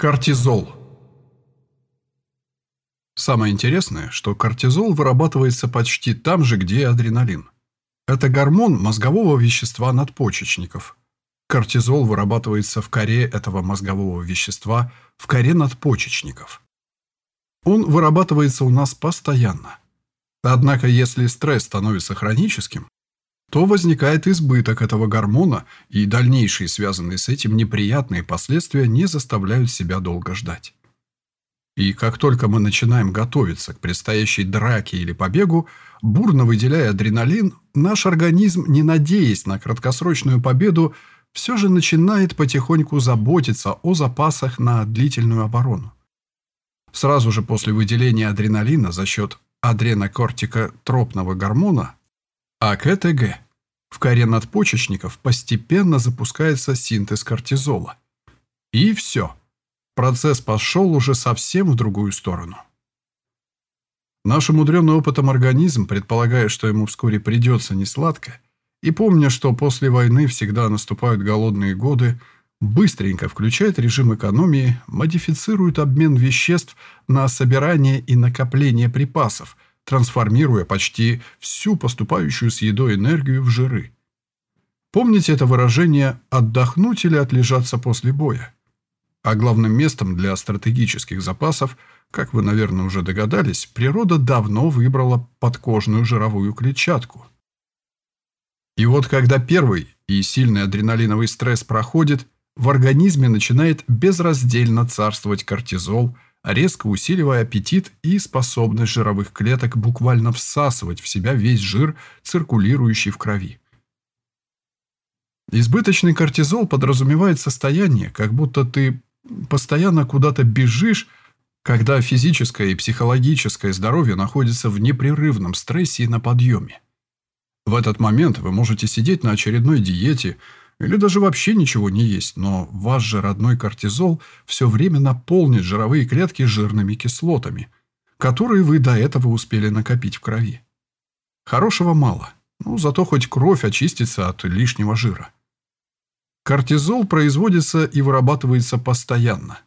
Кортизол. Самое интересное, что кортизол вырабатывается почти там же, где и адреналин. Это гормон мозгового вещества надпочечников. Кортизол вырабатывается в коре этого мозгового вещества, в коре надпочечников. Он вырабатывается у нас постоянно. Однако, если стресс становится хроническим, то возникает избыток этого гормона, и дальнейшие связанные с этим неприятные последствия не заставляют себя долго ждать. И как только мы начинаем готовиться к предстоящей драке или побегу, бурно выделяя адреналин, наш организм, не надеясь на краткосрочную победу, все же начинает потихоньку заботиться о запасах на длительную оборону. Сразу же после выделения адреналина за счет адренокортикотропного гормона АКТГ. В коре надпочечников постепенно запускается синтез кортизола. И все. Процесс пошел уже совсем в другую сторону. Наш умудренный опытом организм, предполагая, что ему вскоре придется несладко, и помня, что после войны всегда наступают голодные годы, быстренько включает режим экономии, модифицирует обмен веществ на собирание и накопление припасов – трансформируя почти всю поступающую с едой энергию в жиры. Помните это выражение «отдохнуть или отлежаться после боя»? А главным местом для стратегических запасов, как вы, наверное, уже догадались, природа давно выбрала подкожную жировую клетчатку. И вот когда первый и сильный адреналиновый стресс проходит, в организме начинает безраздельно царствовать кортизол – резко усиливая аппетит и способность жировых клеток буквально всасывать в себя весь жир, циркулирующий в крови. Избыточный кортизол подразумевает состояние, как будто ты постоянно куда-то бежишь, когда физическое и психологическое здоровье находится в непрерывном стрессе и на подъеме. В этот момент вы можете сидеть на очередной диете – или даже вообще ничего не есть, но ваш же родной кортизол все время наполнит жировые клетки жирными кислотами, которые вы до этого успели накопить в крови. Хорошего мало, ну зато хоть кровь очистится от лишнего жира. Кортизол производится и вырабатывается постоянно.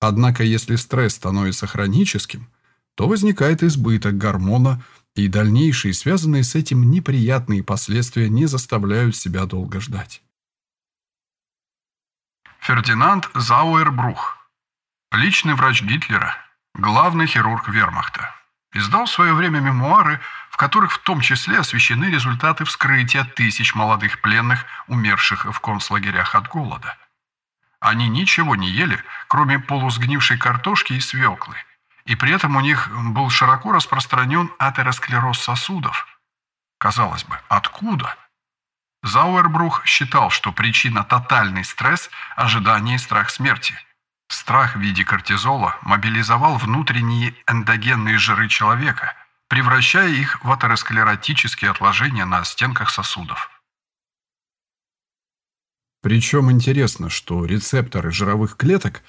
Однако если стресс становится хроническим, то возникает избыток гормона, и дальнейшие связанные с этим неприятные последствия не заставляют себя долго ждать. Фердинанд Зауэрбрух, личный врач Гитлера, главный хирург вермахта, издал в свое время мемуары, в которых в том числе освещены результаты вскрытия тысяч молодых пленных, умерших в концлагерях от голода. Они ничего не ели, кроме полусгнившей картошки и свеклы, и при этом у них был широко распространен атеросклероз сосудов. Казалось бы, откуда? Зауэрбрух считал, что причина тотальный стресс, ожидание и страх смерти. Страх в виде кортизола мобилизовал внутренние эндогенные жиры человека, превращая их в атеросклеротические отложения на стенках сосудов. Причем интересно, что рецепторы жировых клеток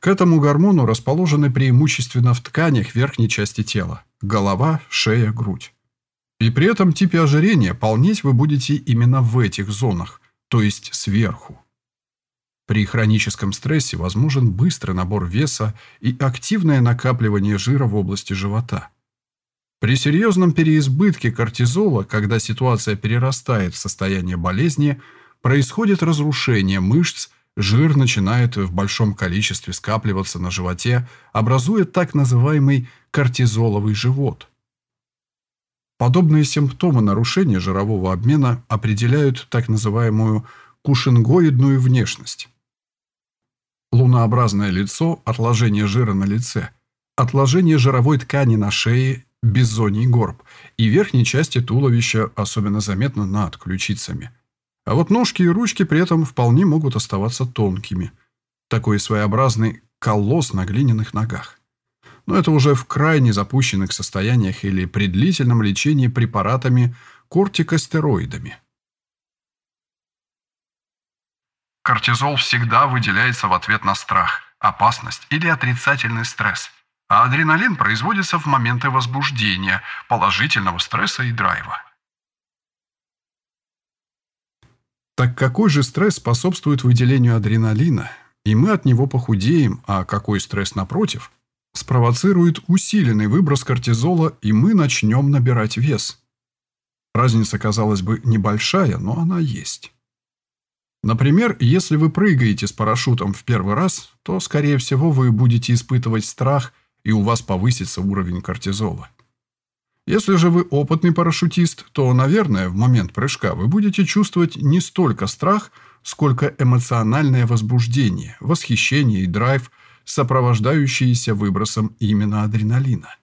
к этому гормону расположены преимущественно в тканях верхней части тела – голова, шея, грудь. И при этом типе ожирения полнеть вы будете именно в этих зонах, то есть сверху. При хроническом стрессе возможен быстрый набор веса и активное накапливание жира в области живота. При серьезном переизбытке кортизола, когда ситуация перерастает в состояние болезни, происходит разрушение мышц, жир начинает в большом количестве скапливаться на животе, образуя так называемый кортизоловый живот – Подобные симптомы нарушения жирового обмена определяют так называемую кушингоидную внешность. Лунообразное лицо, отложение жира на лице, отложение жировой ткани на шее, беззоний горб и верхней части туловища особенно заметно над ключицами. А вот ножки и ручки при этом вполне могут оставаться тонкими. Такой своеобразный колосс на глиняных ногах но это уже в крайне запущенных состояниях или при длительном лечении препаратами кортикостероидами. Кортизол всегда выделяется в ответ на страх, опасность или отрицательный стресс, а адреналин производится в моменты возбуждения, положительного стресса и драйва. Так какой же стресс способствует выделению адреналина и мы от него похудеем, а какой стресс напротив, спровоцирует усиленный выброс кортизола, и мы начнем набирать вес. Разница, казалось бы, небольшая, но она есть. Например, если вы прыгаете с парашютом в первый раз, то, скорее всего, вы будете испытывать страх, и у вас повысится уровень кортизола. Если же вы опытный парашютист, то, наверное, в момент прыжка вы будете чувствовать не столько страх, сколько эмоциональное возбуждение, восхищение и драйв, сопровождающиеся выбросом именно адреналина.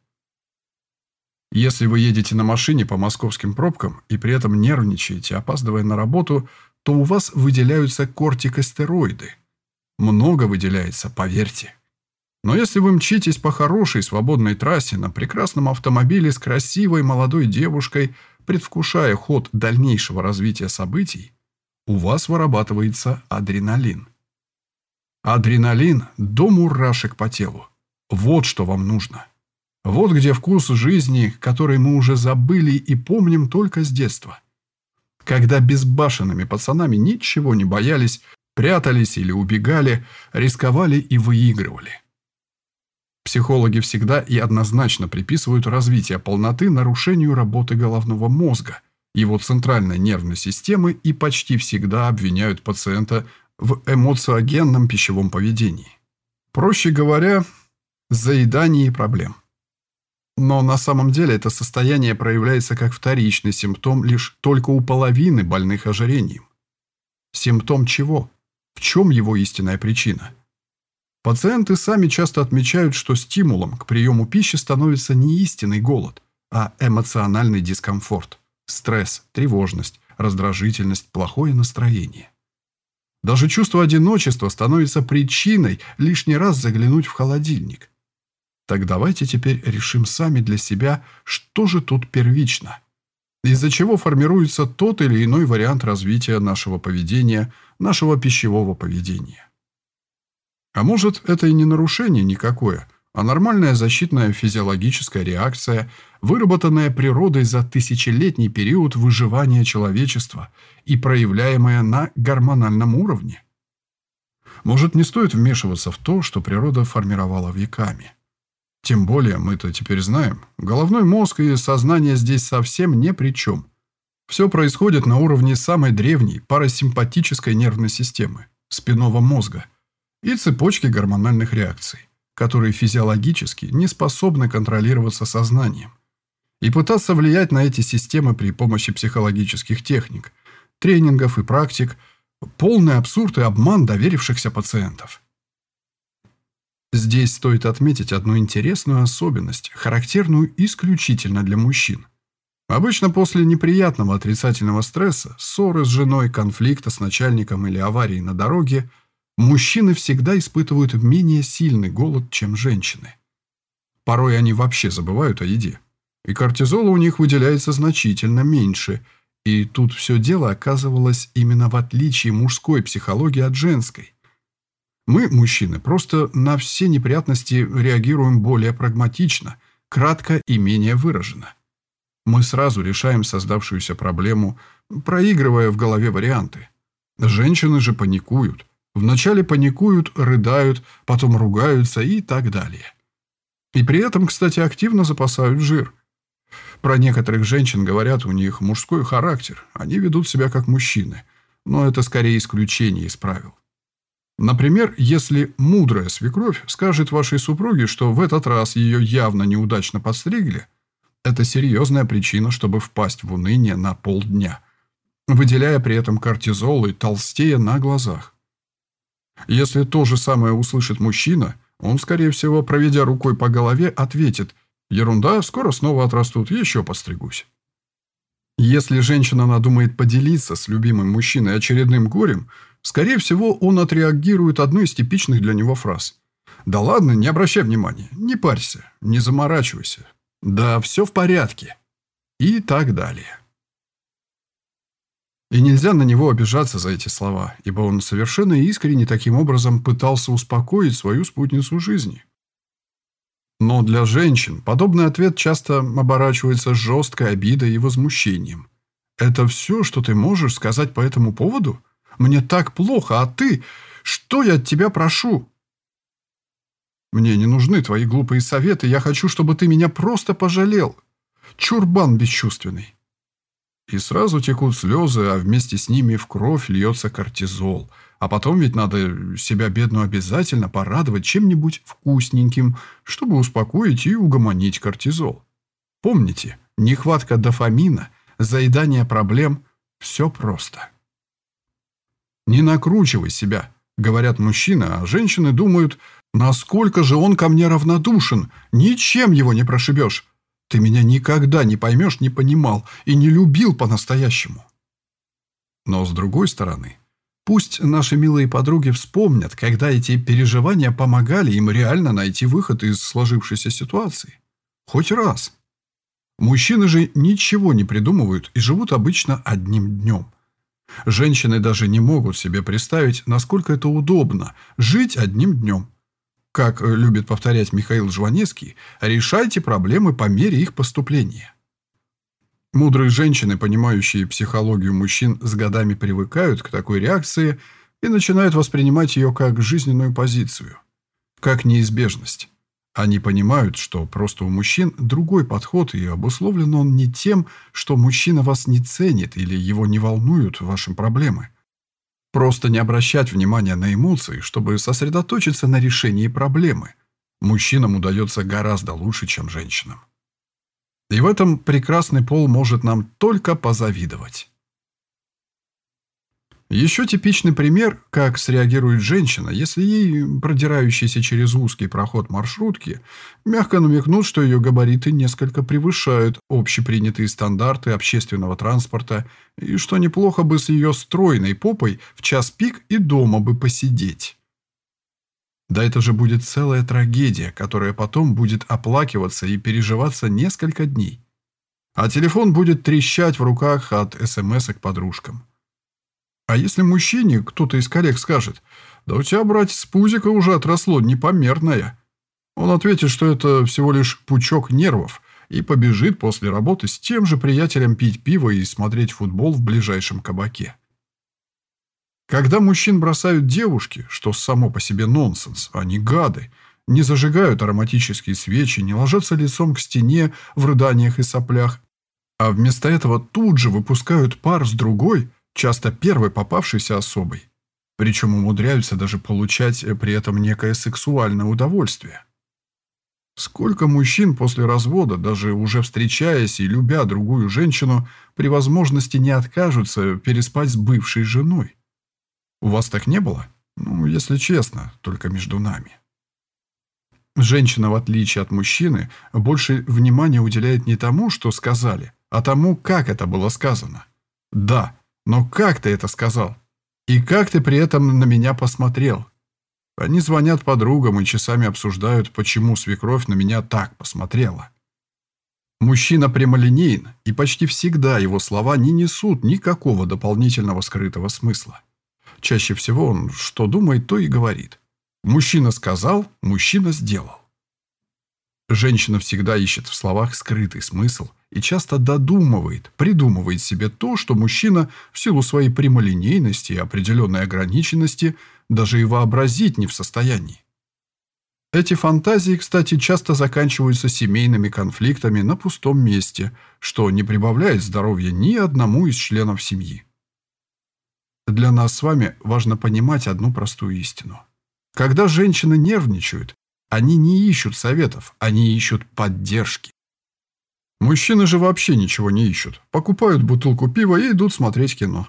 Если вы едете на машине по московским пробкам и при этом нервничаете, опаздывая на работу, то у вас выделяются кортикостероиды. Много выделяется, поверьте. Но если вы мчитесь по хорошей свободной трассе на прекрасном автомобиле с красивой молодой девушкой, предвкушая ход дальнейшего развития событий, у вас вырабатывается адреналин. Адреналин до мурашек по телу. Вот что вам нужно. Вот где вкус жизни, который мы уже забыли и помним только с детства. Когда безбашенными пацанами ничего не боялись, прятались или убегали, рисковали и выигрывали. Психологи всегда и однозначно приписывают развитие полноты нарушению работы головного мозга, его центральной нервной системы и почти всегда обвиняют пациента в эмоциогенном пищевом поведении. Проще говоря, заедании проблем. Но на самом деле это состояние проявляется как вторичный симптом лишь только у половины больных ожирением. Симптом чего? В чем его истинная причина? Пациенты сами часто отмечают, что стимулом к приему пищи становится не истинный голод, а эмоциональный дискомфорт, стресс, тревожность, раздражительность, плохое настроение. Даже чувство одиночества становится причиной лишний раз заглянуть в холодильник. Так давайте теперь решим сами для себя, что же тут первично. Из-за чего формируется тот или иной вариант развития нашего поведения, нашего пищевого поведения. А может, это и не нарушение никакое, а нормальная защитная физиологическая реакция, выработанная природой за тысячелетний период выживания человечества и проявляемая на гормональном уровне. Может, не стоит вмешиваться в то, что природа формировала веками. Тем более, мы-то теперь знаем, головной мозг и сознание здесь совсем не при чем. Все происходит на уровне самой древней парасимпатической нервной системы – спинного мозга и цепочки гормональных реакций, которые физиологически не способны контролироваться сознанием. И пытаться влиять на эти системы при помощи психологических техник, тренингов и практик – полный абсурд и обман доверившихся пациентов. Здесь стоит отметить одну интересную особенность, характерную исключительно для мужчин. Обычно после неприятного отрицательного стресса, ссоры с женой, конфликта с начальником или аварии на дороге, мужчины всегда испытывают менее сильный голод, чем женщины. Порой они вообще забывают о еде. И кортизола у них выделяется значительно меньше. И тут все дело оказывалось именно в отличии мужской психологии от женской. Мы, мужчины, просто на все неприятности реагируем более прагматично, кратко и менее выраженно. Мы сразу решаем создавшуюся проблему, проигрывая в голове варианты. Женщины же паникуют. Вначале паникуют, рыдают, потом ругаются и так далее. И при этом, кстати, активно запасают жир. Про некоторых женщин говорят, у них мужской характер, они ведут себя как мужчины, но это скорее исключение из правил. Например, если мудрая свекровь скажет вашей супруге, что в этот раз ее явно неудачно подстригли, это серьезная причина, чтобы впасть в уныние на полдня, выделяя при этом кортизол и толстея на глазах. Если то же самое услышит мужчина, он, скорее всего, проведя рукой по голове, ответит «Ерунда, скоро снова отрастут, еще постригусь». Если женщина надумает поделиться с любимым мужчиной очередным горем – Скорее всего, он отреагирует одной из типичных для него фраз. «Да ладно, не обращай внимания, не парься, не заморачивайся. Да все в порядке». И так далее. И нельзя на него обижаться за эти слова, ибо он совершенно искренне таким образом пытался успокоить свою спутницу жизни. Но для женщин подобный ответ часто оборачивается жесткой обидой и возмущением. «Это все, что ты можешь сказать по этому поводу?» Мне так плохо, а ты... Что я от тебя прошу?» «Мне не нужны твои глупые советы. Я хочу, чтобы ты меня просто пожалел. Чурбан бесчувственный». И сразу текут слезы, а вместе с ними в кровь льется кортизол. А потом ведь надо себя бедную обязательно порадовать чем-нибудь вкусненьким, чтобы успокоить и угомонить кортизол. Помните, нехватка дофамина, заедание проблем – все просто. «Не накручивай себя», – говорят мужчины, а женщины думают, «насколько же он ко мне равнодушен, ничем его не прошибешь». Ты меня никогда не поймешь, не понимал и не любил по-настоящему. Но с другой стороны, пусть наши милые подруги вспомнят, когда эти переживания помогали им реально найти выход из сложившейся ситуации. Хоть раз. Мужчины же ничего не придумывают и живут обычно одним днем. Женщины даже не могут себе представить, насколько это удобно – жить одним днем – как любит повторять Михаил Жванецкий, решайте проблемы по мере их поступления. Мудрые женщины, понимающие психологию мужчин, с годами привыкают к такой реакции и начинают воспринимать ее как жизненную позицию, как неизбежность. Они понимают, что просто у мужчин другой подход, и обусловлен он не тем, что мужчина вас не ценит или его не волнуют ваши проблемы – Просто не обращать внимания на эмоции, чтобы сосредоточиться на решении проблемы. Мужчинам удается гораздо лучше, чем женщинам. И в этом прекрасный пол может нам только позавидовать. Еще типичный пример, как среагирует женщина, если ей, продирающейся через узкий проход маршрутки, мягко намекнут, что ее габариты несколько превышают общепринятые стандарты общественного транспорта и что неплохо бы с ее стройной попой в час пик и дома бы посидеть. Да это же будет целая трагедия, которая потом будет оплакиваться и переживаться несколько дней. А телефон будет трещать в руках от смс к подружкам. А если мужчине кто-то из коллег скажет, «Да у тебя, братец, пузико уже отросло непомерное», он ответит, что это всего лишь пучок нервов, и побежит после работы с тем же приятелем пить пиво и смотреть футбол в ближайшем кабаке. Когда мужчин бросают девушки, что само по себе нонсенс, они гады, не зажигают ароматические свечи, не ложатся лицом к стене в рыданиях и соплях, а вместо этого тут же выпускают пар с другой – часто первой попавшейся особой. Причем умудряются даже получать при этом некое сексуальное удовольствие. Сколько мужчин после развода, даже уже встречаясь и любя другую женщину, при возможности не откажутся переспать с бывшей женой? У вас так не было? Ну, если честно, только между нами. Женщина, в отличие от мужчины, больше внимания уделяет не тому, что сказали, а тому, как это было сказано. Да, но как ты это сказал? И как ты при этом на меня посмотрел? Они звонят подругам и часами обсуждают, почему свекровь на меня так посмотрела. Мужчина прямолинеен, и почти всегда его слова не несут никакого дополнительного скрытого смысла. Чаще всего он что думает, то и говорит. Мужчина сказал, мужчина сделал. Женщина всегда ищет в словах скрытый смысл и часто додумывает, придумывает себе то, что мужчина в силу своей прямолинейности и определенной ограниченности даже и вообразить не в состоянии. Эти фантазии, кстати, часто заканчиваются семейными конфликтами на пустом месте, что не прибавляет здоровья ни одному из членов семьи. Для нас с вами важно понимать одну простую истину. Когда женщины нервничают, они не ищут советов, они ищут поддержки. Мужчины же вообще ничего не ищут. Покупают бутылку пива и идут смотреть кино.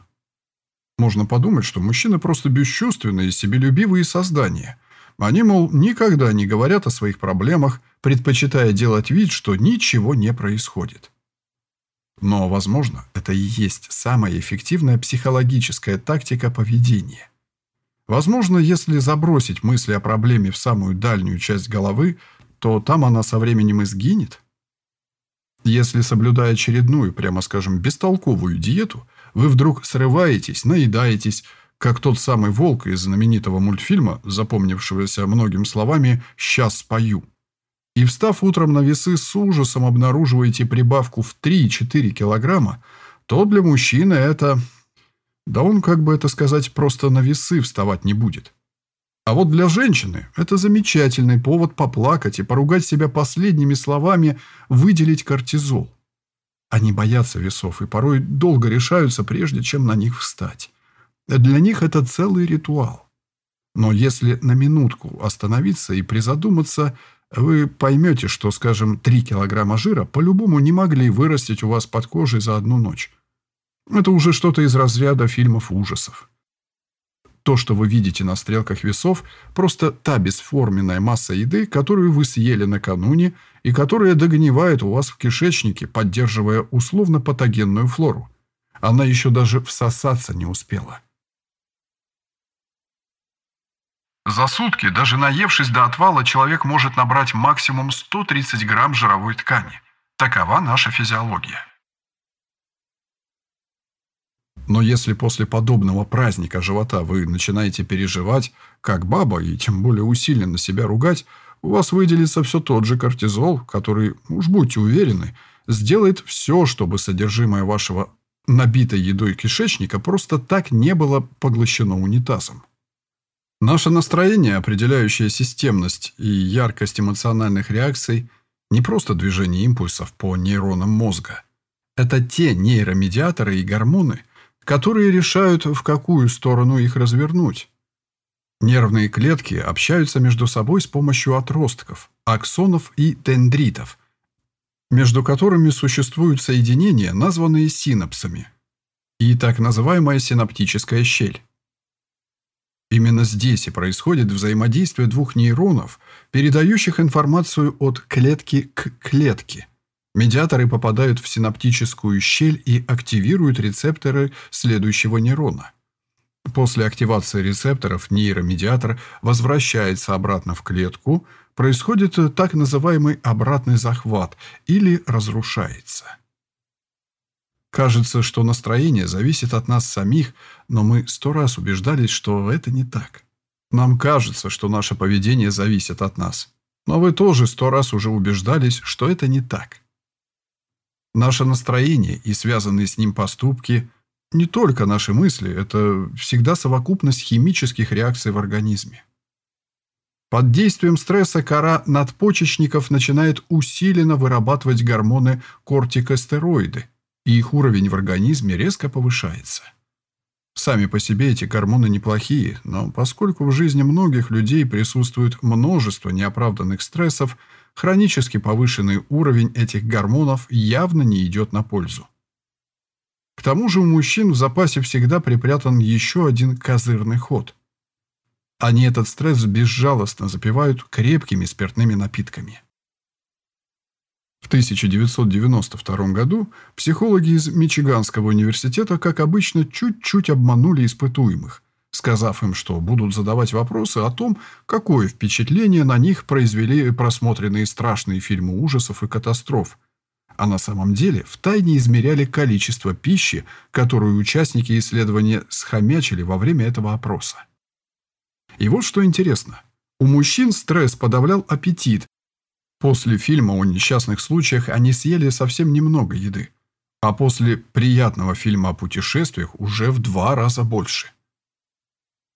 Можно подумать, что мужчины просто бесчувственные себелюбивые создания. Они, мол, никогда не говорят о своих проблемах, предпочитая делать вид, что ничего не происходит. Но, возможно, это и есть самая эффективная психологическая тактика поведения. Возможно, если забросить мысли о проблеме в самую дальнюю часть головы, то там она со временем и сгинет. Если, соблюдая очередную, прямо скажем, бестолковую диету, вы вдруг срываетесь, наедаетесь, как тот самый волк из знаменитого мультфильма, запомнившегося многими словами «сейчас спою», и, встав утром на весы, с ужасом обнаруживаете прибавку в 3-4 килограмма, то для мужчины это да он, как бы это сказать, просто на весы вставать не будет. А вот для женщины это замечательный повод поплакать и поругать себя последними словами, выделить кортизол. Они боятся весов и порой долго решаются, прежде чем на них встать. Для них это целый ритуал. Но если на минутку остановиться и призадуматься, вы поймете, что, скажем, 3 килограмма жира по-любому не могли вырастить у вас под кожей за одну ночь. Это уже что-то из разряда фильмов ужасов. То, что вы видите на стрелках весов, просто та бесформенная масса еды, которую вы съели накануне и которая догнивает у вас в кишечнике, поддерживая условно-патогенную флору. Она еще даже всосаться не успела. За сутки, даже наевшись до отвала, человек может набрать максимум 130 грамм жировой ткани. Такова наша физиология. Но если после подобного праздника живота вы начинаете переживать, как баба, и тем более усиленно себя ругать, у вас выделится все тот же кортизол, который, уж будьте уверены, сделает все, чтобы содержимое вашего набитой едой кишечника просто так не было поглощено унитазом. Наше настроение, определяющее системность и яркость эмоциональных реакций, не просто движение импульсов по нейронам мозга. Это те нейромедиаторы и гормоны, которые решают, в какую сторону их развернуть. Нервные клетки общаются между собой с помощью отростков, аксонов и дендритов, между которыми существуют соединения, названные синапсами, и так называемая синаптическая щель. Именно здесь и происходит взаимодействие двух нейронов, передающих информацию от клетки к клетке. Медиаторы попадают в синаптическую щель и активируют рецепторы следующего нейрона. После активации рецепторов нейромедиатор возвращается обратно в клетку, происходит так называемый обратный захват или разрушается. Кажется, что настроение зависит от нас самих, но мы сто раз убеждались, что это не так. Нам кажется, что наше поведение зависит от нас. Но вы тоже сто раз уже убеждались, что это не так. Наше настроение и связанные с ним поступки – не только наши мысли, это всегда совокупность химических реакций в организме. Под действием стресса кора надпочечников начинает усиленно вырабатывать гормоны кортикостероиды, и их уровень в организме резко повышается. Сами по себе эти гормоны неплохие, но поскольку в жизни многих людей присутствует множество неоправданных стрессов, хронически повышенный уровень этих гормонов явно не идет на пользу. К тому же у мужчин в запасе всегда припрятан еще один козырный ход. Они этот стресс безжалостно запивают крепкими спиртными напитками. В 1992 году психологи из Мичиганского университета, как обычно, чуть-чуть обманули испытуемых, сказав им, что будут задавать вопросы о том, какое впечатление на них произвели просмотренные страшные фильмы ужасов и катастроф, а на самом деле втайне измеряли количество пищи, которую участники исследования схомячили во время этого опроса. И вот что интересно. У мужчин стресс подавлял аппетит, После фильма о несчастных случаях они съели совсем немного еды, а после приятного фильма о путешествиях уже в два раза больше.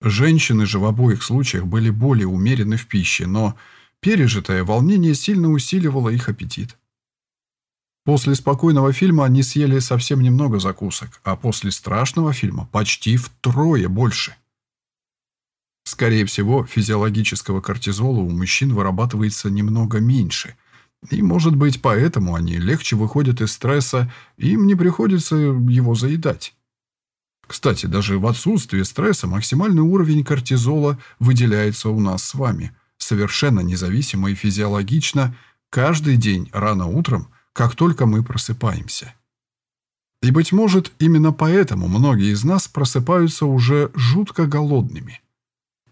Женщины же в обоих случаях были более умерены в пище, но пережитое волнение сильно усиливало их аппетит. После спокойного фильма они съели совсем немного закусок, а после страшного фильма почти втрое больше – Скорее всего, физиологического кортизола у мужчин вырабатывается немного меньше. И, может быть, поэтому они легче выходят из стресса, им не приходится его заедать. Кстати, даже в отсутствии стресса максимальный уровень кортизола выделяется у нас с вами, совершенно независимо и физиологично, каждый день рано утром, как только мы просыпаемся. И, быть может, именно поэтому многие из нас просыпаются уже жутко голодными –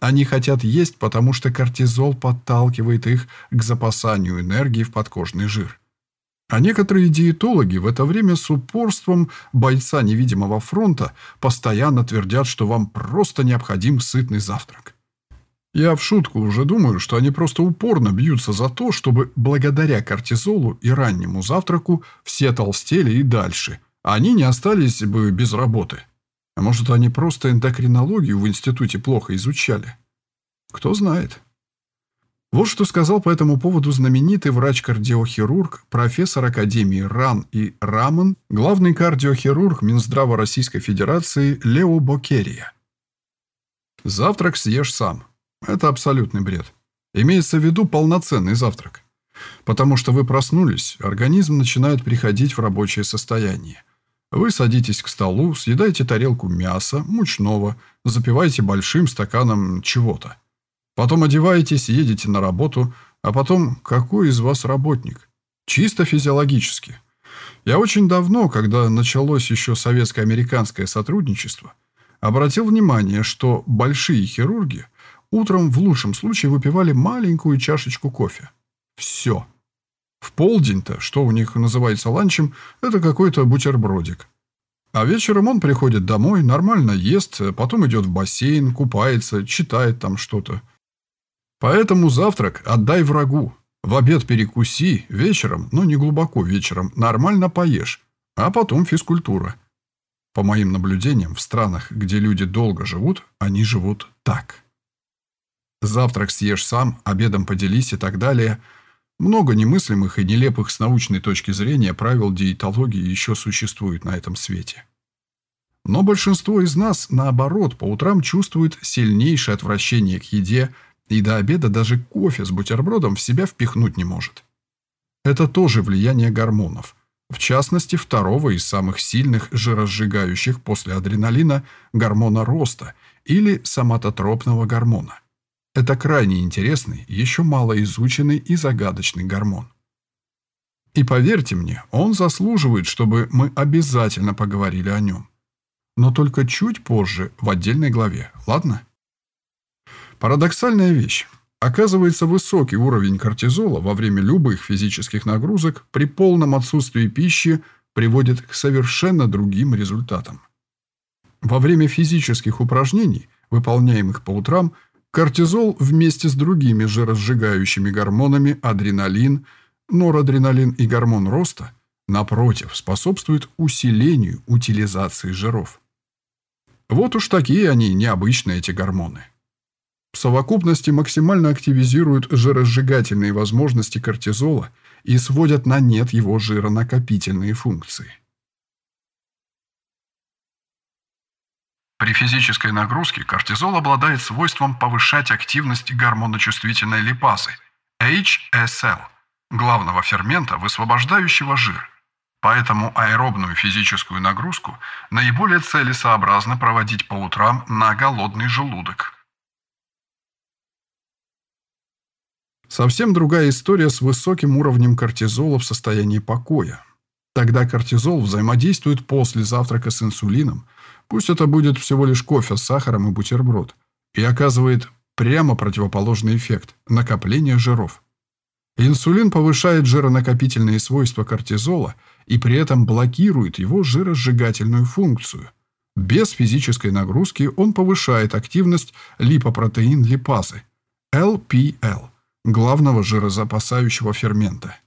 они хотят есть, потому что кортизол подталкивает их к запасанию энергии в подкожный жир. А некоторые диетологи в это время с упорством бойца невидимого фронта постоянно твердят, что вам просто необходим сытный завтрак. Я в шутку уже думаю, что они просто упорно бьются за то, чтобы благодаря кортизолу и раннему завтраку все толстели и дальше, а они не остались бы без работы. А может, они просто эндокринологию в институте плохо изучали? Кто знает. Вот что сказал по этому поводу знаменитый врач-кардиохирург, профессор Академии РАН и РАМОН, главный кардиохирург Минздрава Российской Федерации Лео Бокерия. Завтрак съешь сам. Это абсолютный бред. Имеется в виду полноценный завтрак. Потому что вы проснулись, организм начинает приходить в рабочее состояние. Вы садитесь к столу, съедаете тарелку мяса, мучного, запиваете большим стаканом чего-то. Потом одеваетесь, едете на работу, а потом какой из вас работник? Чисто физиологически. Я очень давно, когда началось еще советско-американское сотрудничество, обратил внимание, что большие хирурги утром в лучшем случае выпивали маленькую чашечку кофе. Все. В полдень-то, что у них называется ланчем, это какой-то бутербродик. А вечером он приходит домой, нормально ест, потом идет в бассейн, купается, читает там что-то. Поэтому завтрак отдай врагу. В обед перекуси, вечером, но не глубоко вечером, нормально поешь, а потом физкультура. По моим наблюдениям, в странах, где люди долго живут, они живут так. Завтрак съешь сам, обедом поделись и так далее. Много немыслимых и нелепых с научной точки зрения правил диетологии еще существует на этом свете. Но большинство из нас, наоборот, по утрам чувствует сильнейшее отвращение к еде, и до обеда даже кофе с бутербродом в себя впихнуть не может. Это тоже влияние гормонов, в частности, второго из самых сильных жиросжигающих после адреналина гормона роста или соматотропного гормона. Это крайне интересный, еще мало изученный и загадочный гормон. И поверьте мне, он заслуживает, чтобы мы обязательно поговорили о нем. Но только чуть позже, в отдельной главе, ладно? Парадоксальная вещь. Оказывается, высокий уровень кортизола во время любых физических нагрузок при полном отсутствии пищи приводит к совершенно другим результатам. Во время физических упражнений, выполняемых по утрам, кортизол вместе с другими жиросжигающими гормонами адреналин, норадреналин и гормон роста, напротив, способствует усилению утилизации жиров. Вот уж такие они необычные, эти гормоны в совокупности максимально активизируют жиросжигательные возможности кортизола и сводят на нет его жиронакопительные функции. При физической нагрузке кортизол обладает свойством повышать активность гормоночувствительной липазы HSL, главного фермента, высвобождающего жир. Поэтому аэробную физическую нагрузку наиболее целесообразно проводить по утрам на голодный желудок. Совсем другая история с высоким уровнем кортизола в состоянии покоя. Тогда кортизол взаимодействует после завтрака с инсулином, пусть это будет всего лишь кофе с сахаром и бутерброд, и оказывает прямо противоположный эффект – накопление жиров. Инсулин повышает жиронакопительные свойства кортизола и при этом блокирует его жиросжигательную функцию. Без физической нагрузки он повышает активность липопротеин-липазы – LPL главного жирозапасающего фермента.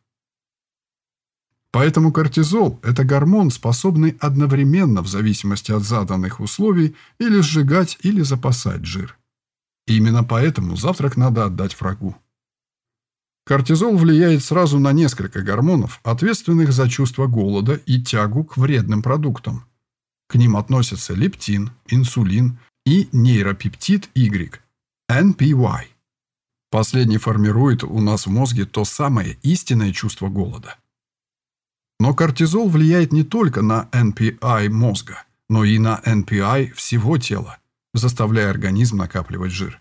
Поэтому кортизол – это гормон, способный одновременно, в зависимости от заданных условий, или сжигать, или запасать жир. Именно поэтому завтрак надо отдать врагу. Кортизол влияет сразу на несколько гормонов, ответственных за чувство голода и тягу к вредным продуктам. К ним относятся лептин, инсулин и нейропептид Y, NPY. Последний формирует у нас в мозге то самое истинное чувство голода. Но кортизол влияет не только на NPI мозга, но и на NPI всего тела, заставляя организм накапливать жир.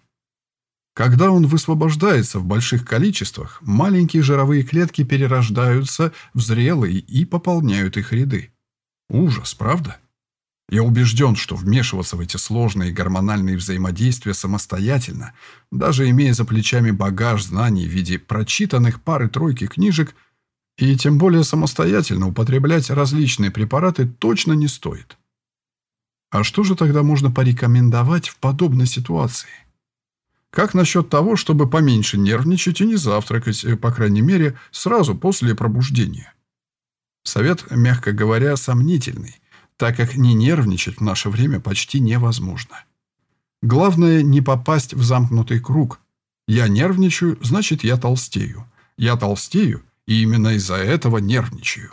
Когда он высвобождается в больших количествах, маленькие жировые клетки перерождаются в зрелые и пополняют их ряды. Ужас, правда? Я убежден, что вмешиваться в эти сложные гормональные взаимодействия самостоятельно, даже имея за плечами багаж знаний в виде прочитанных пары-тройки книжек, и тем более самостоятельно употреблять различные препараты точно не стоит. А что же тогда можно порекомендовать в подобной ситуации? Как насчет того, чтобы поменьше нервничать и не завтракать, э, по крайней мере, сразу после пробуждения? Совет, мягко говоря, сомнительный, так как не нервничать в наше время почти невозможно. Главное не попасть в замкнутый круг. Я нервничаю, значит, я толстею. Я толстею, и именно из-за этого нервничаю.